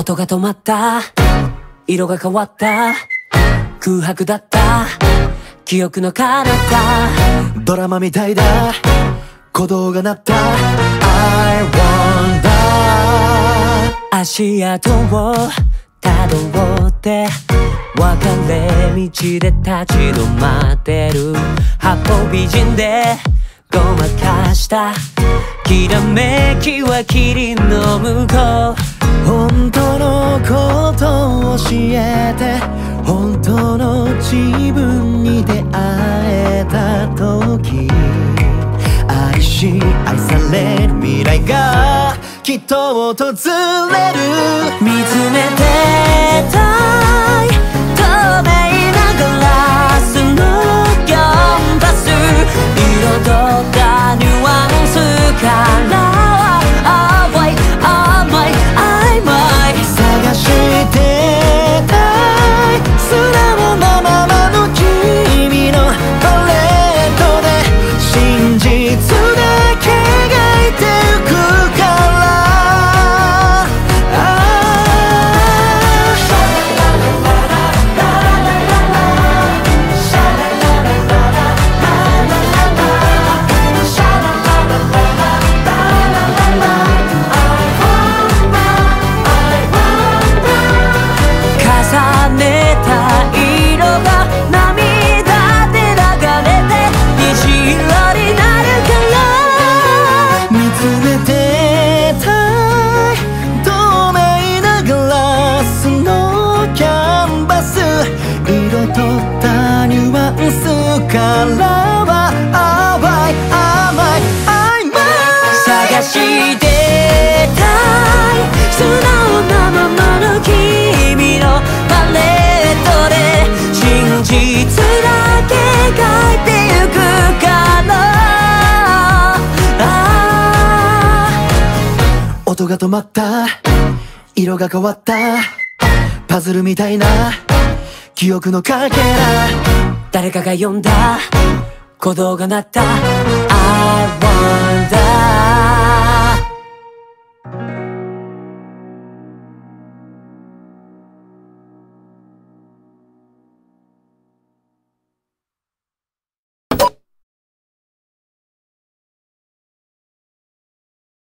音が止まった。色が変わった。空白だった。記憶の彼方。ドラマみたいだ。鼓動が鳴った。I wonder 足跡をたどって。別れ道で立ち止まってる。八方美人で。ごまかした。きらめきは霧の向こう本当のことを教えて本当の自分に出会えた時愛し愛される未来がきっと訪れる見つめてたい透明なガラスのキャンバス彩ったニュアンスから真実からは淡い甘い曖昧探してたい素直なままの君のパレードで真実だけ描いてゆくからあ音が止まった色が変わったパズルみたいな記憶のかけら。誰かが呼んだ。鼓動が鳴った。I wonder